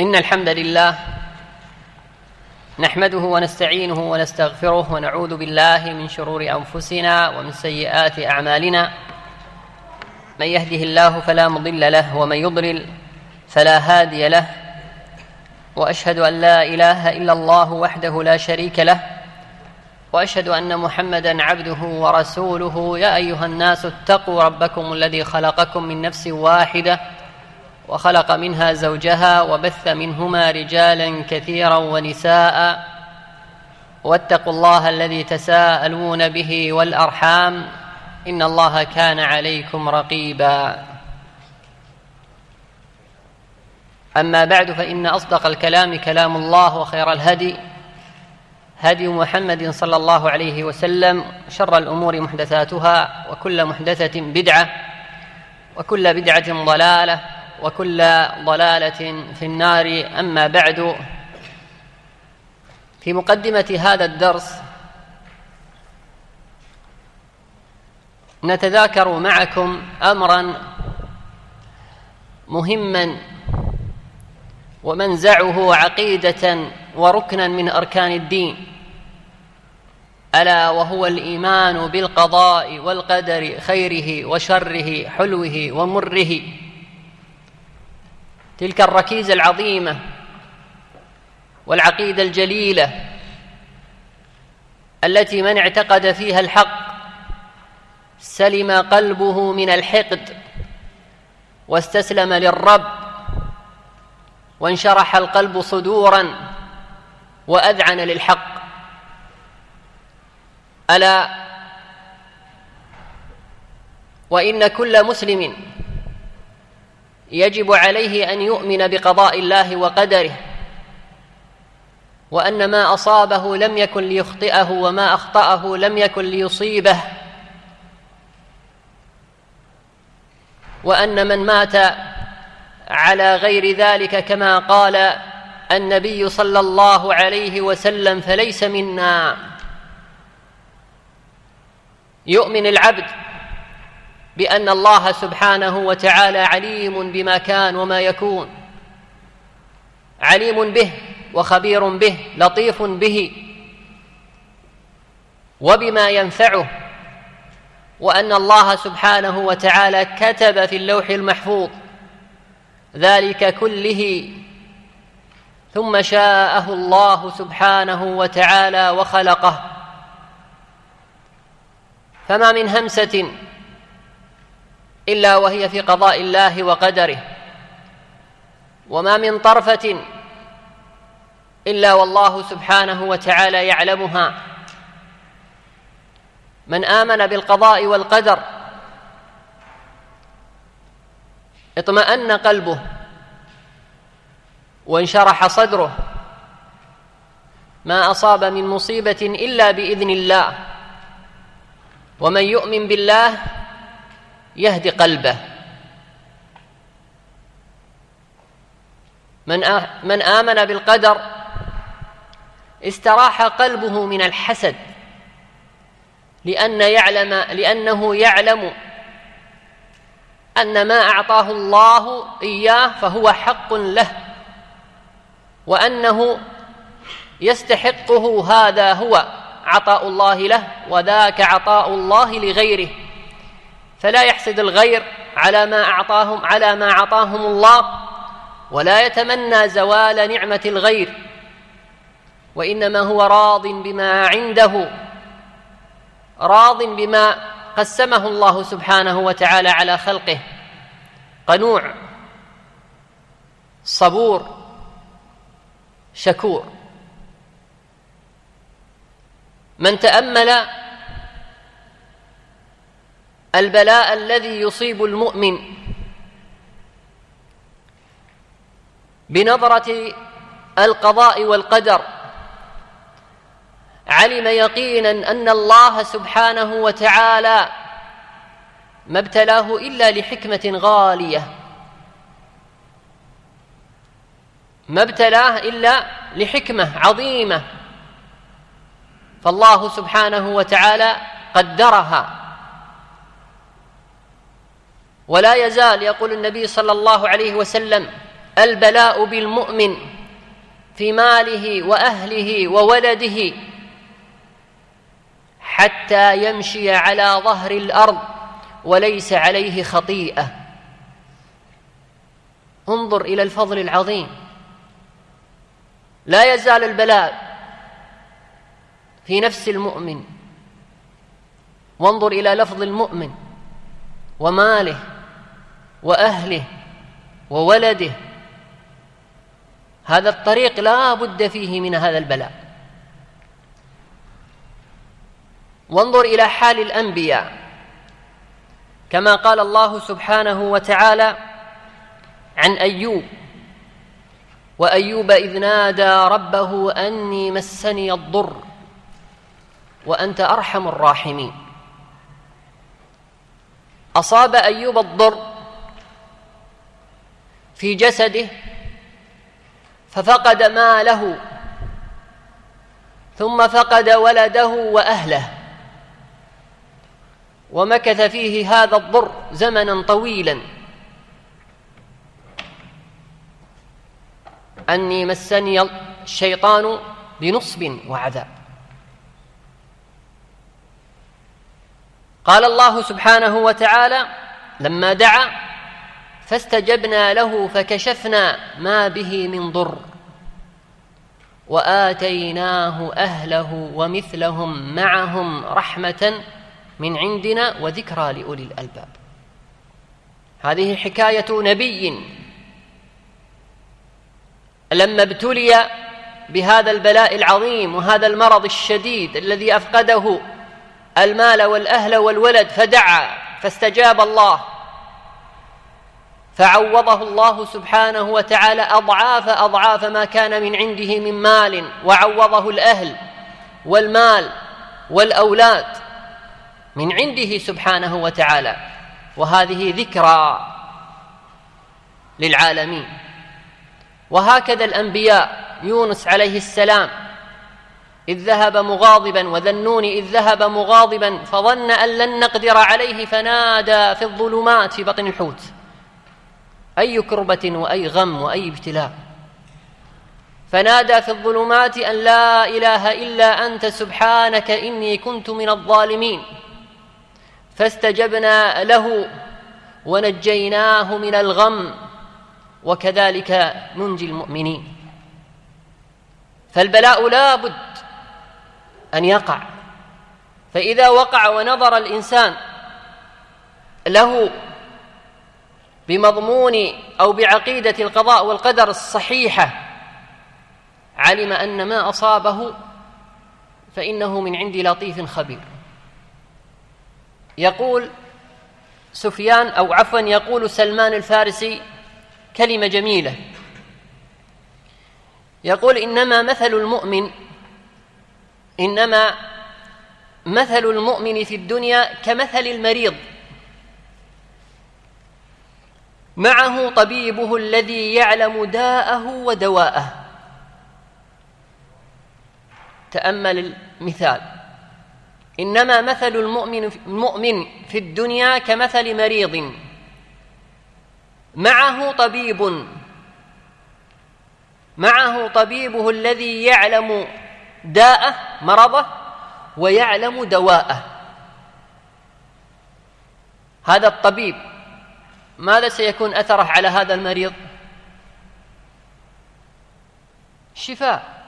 إن الحمد لله نحمده ونستعينه ونستغفره ونعوذ بالله من شرور أنفسنا ومن سيئات أعمالنا. من يهده الله فلا مضل له ومن يضلل فلا هادي له. وأشهد أن لا إله إلا الله وحده لا شريك له. وأشهد أن محمدا عبده ورسوله. يا أيها الناس اتقوا ربكم الذي خلقكم من نفس واحدة وخلق منها زوجها وبث منهما رجالا كثيرا ونساء واتقوا الله الذي تساءلون به والأرحام إن الله كان عليكم رقيبا. أما بعد فإن أصدق الكلام كلام الله وخير الهدي هدي محمد صلى الله عليه وسلم شر الأمور محدثاتها وكل محدثة بدعة وكل بدعة ضلالة وكل ضلالة في النار. أما بعد في مقدمة هذا الدرس نتذاكر معكم امرا مهما ومنزعه عقيدة وركنا من أركان الدين. ألا وهو الإيمان بالقضاء والقدر خيره وشره حلوة ومره. تلك الركيزة العظيمة والعقيدة الجليلة التي من اعتقد فيها الحق سلم قلبه من الحقد واستسلم للرب وانشرح القلب صدورا وأذعن للحق. ألا؟ وإن كل مسلم يجب عليه أن يؤمن بقضاء الله وقدره وأن ما أصابه لم يكن ليخطئه وما أخطأه لم يكن ليصيبه وأن من مات على غير ذلك كما قال النبي صلى الله عليه وسلم فليس منا. يؤمن العبد بأن الله سبحانه وتعالى عليم بما كان وما يكون. عليم به وخبير به لطيف به وبما ينفعه وأن الله سبحانه وتعالى كتب في اللوح المحفوظ ذلك كله ثم شاءه الله سبحانه وتعالى وخلقه. فما من همسة إلا وهي في قضاء الله وقدره. وما من طرفة إلا والله سبحانه وتعالى يعلمها. من آمن بالقضاء والقدر اطمأن قلبه وانشرح صدره. ما أصاب من مصيبة إلا بإذن الله. ومن يؤمن بالله يهدي قلبه. من من آمن بالقدر استراح قلبه من الحسد لأن يعلم لأنه يعلم أن ما أعطاه الله إياه فهو حق له وأنه يستحقه هذا هو عطاء الله له وذاك عطاء الله لغيره. فلا يحسد الغير على ما أعطاهم على ما أعطاهم الله ولا يتمنى زوال نعمة الغير وإنما هو راض بما عنده راض بما قسمه الله سبحانه وتعالى على خلقه قنوع صبور شكور. من تأمل البلاء الذي يصيب المؤمن. بنظرة القضاء والقدر علم يقينا أن الله سبحانه وتعالى ما ابتلاه إلا لحكمة غالية. ما ابتلاه إلا لحكمة عظيمة. فالله سبحانه وتعالى قدرها. ولا يزال يقول النبي صلى الله عليه وسلم البلاء بالمؤمن في ماله وأهله وولده حتى يمشي على ظهر الأرض وليس عليه خطيئة. انظر إلى الفضل العظيم. لا يزال البلاء في نفس المؤمن. وانظر إلى لفظ المؤمن وماله. وأهله وولده. هذا الطريق لا بد فيه من هذا البلاء. وانظر إلى حال الأنبياء. كما قال الله سبحانه وتعالى عن أيوب وأيوب إذ نادى ربه أني مسني الضر وأنت أرحم الراحمين. أصاب أيوب الضر في جسده ففقد ماله ثم فقد ولده وأهله ومكث فيه هذا الضر زمنا طويلا. أني مسني الشيطان بنصب وعذاب. قال الله سبحانه وتعالى لما دعا فاستجبنا له فكشفنا ما به من ضر. وآتيناه أهله ومثلهم معهم رحمة من عندنا وذكرى لأولي الألباب. هذه حكاية نبي. لما ابتلي بهذا البلاء العظيم وهذا المرض الشديد الذي أفقده المال والأهل والولد فدعا فاستجاب الله. فعوضه الله سبحانه وتعالى أضعاف أضعاف ما كان من عنده من مال وعوضه الأهل والمال والأولاد من عنده سبحانه وتعالى. وهذه ذكرى للعالمين. وهكذا الأنبياء يونس عليه السلام إذ ذهب مغاضبا وذا النون إذ ذهب مغاضبا فظن أن لن نقدر عليه فنادى في الظلمات في بطن الحوت. أي كربة وأي غم وأي ابتلاء. فنادى في الظلمات أن لا إله إلا أنت سبحانك إني كنت من الظالمين. فاستجبنا له ونجيناه من الغم وكذلك ننجي المؤمنين. فالبلاء لا بد أن يقع. فإذا وقع ونظر الإنسان له بمضمون أو بعقيدة القضاء والقدر الصحيحة. علم أن ما أصابه فإنه من عند لطيف خبير. يقول سفيان أو عفوا يقول سلمان الفارسي كلمة جميلة. يقول إنما مثل المؤمن إنما مثل المؤمن في الدنيا كمثل المريض. معه طبيبه الذي يعلم داءه ودواءه. تأمل المثال. إنما مثل المؤمن المؤمن في الدنيا كمثل مريض. معه طبيب. معه طبيبه الذي يعلم داءه مرضه ويعلم دواءه. هذا الطبيب ماذا سيكون أثره على هذا المريض؟ شفاء.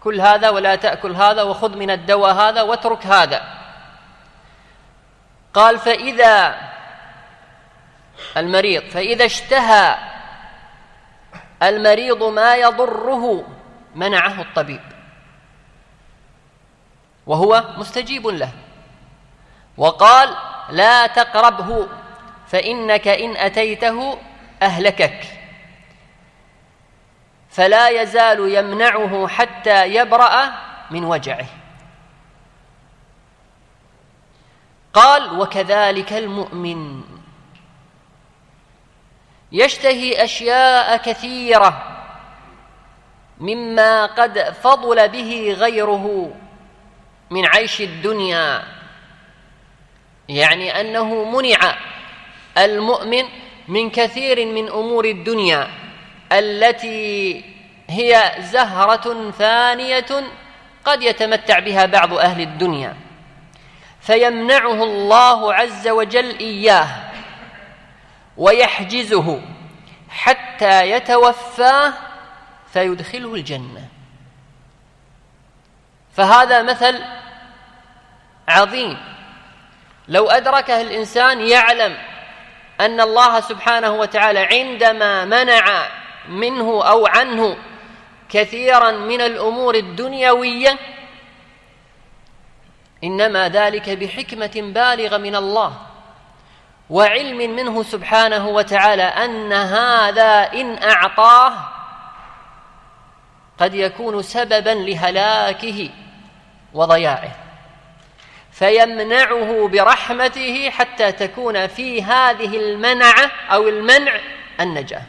كل هذا ولا تأكل هذا وخذ من الدواء هذا واترك هذا. قال فإذا المريض فإذا اشتهى المريض ما يضره منعه الطبيب. وهو مستجيب له. وقال لا تقربه. فإنك إن أتيته أهلكك. فلا يزال يمنعه حتى يبرأ من وجعه. قال وكذلك المؤمن. يشتهي أشياء كثيرة مما قد فضل به غيره من عيش الدنيا. يعني أنه منع المؤمن من كثير من أمور الدنيا التي هي زهرة ثانية قد يتمتع بها بعض أهل الدنيا. فيمنعه الله عز وجل إياه ويحجزه حتى يتوفاه فيدخله الجنة. فهذا مثل عظيم. لو أدركه الإنسان يعلم أن الله سبحانه وتعالى عندما منع منه أو عنه كثيرا من الأمور الدنيوية إنما ذلك بحكمة بالغة من الله وعلم منه سبحانه وتعالى أن هذا إن أعطاه قد يكون سببا لهلاكه وضياعه. فيمنعه برحمته حتى تكون في هذه المنعه أو المنع النجاة.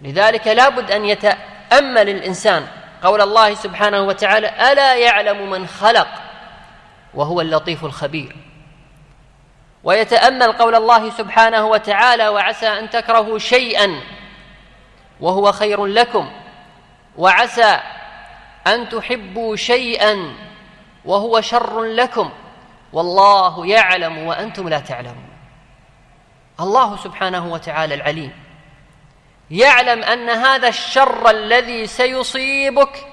لذلك لابد أن يتأمل الإنسان قول الله سبحانه وتعالى ألا يعلم من خلق؟ وهو اللطيف الخبير. ويتأمل قول الله سبحانه وتعالى وعسى أن تكرهوا شيئا وهو خير لكم وعسى أن تحبوا شيئا وهو شر لكم والله يعلم وأنتم لا تعلمون. الله سبحانه وتعالى العليم يعلم أن هذا الشر الذي سيصيبك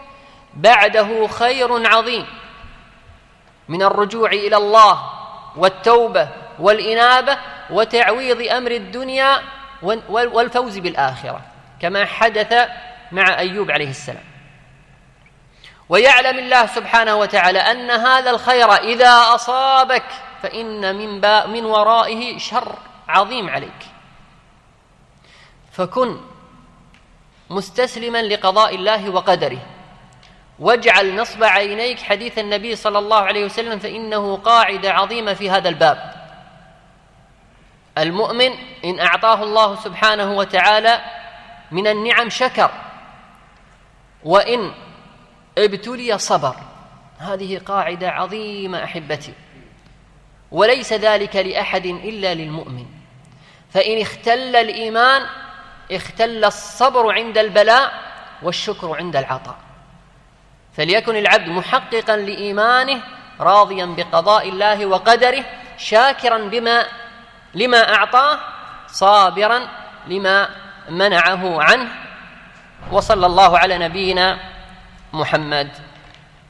بعده خير عظيم من الرجوع إلى الله والتوبة والإنابة وتعويض أمر الدنيا والفوز بالآخرة كما حدث مع أيوب عليه السلام. ويعلم الله سبحانه وتعالى أن هذا الخير إذا أصابك فإن من من ورائه شر عظيم عليك. فكن مستسلما لقضاء الله وقدره. واجعل نصب عينيك حديث النبي صلى الله عليه وسلم فإنه قاعدة عظيمه في هذا الباب. المؤمن إن أعطاه الله سبحانه وتعالى من النعم شكر. وإن ابتلي صبر. هذه قاعدة عظيمة أحبتي. وليس ذلك لأحد إلا للمؤمن. فإن اختل الإيمان اختل الصبر عند البلاء والشكر عند العطاء. فليكن العبد محققا لإيمانه راضيا بقضاء الله وقدره شاكرا بما لما أعطاه صابرا لما منعه عنه. وصلى الله على نبينا محمد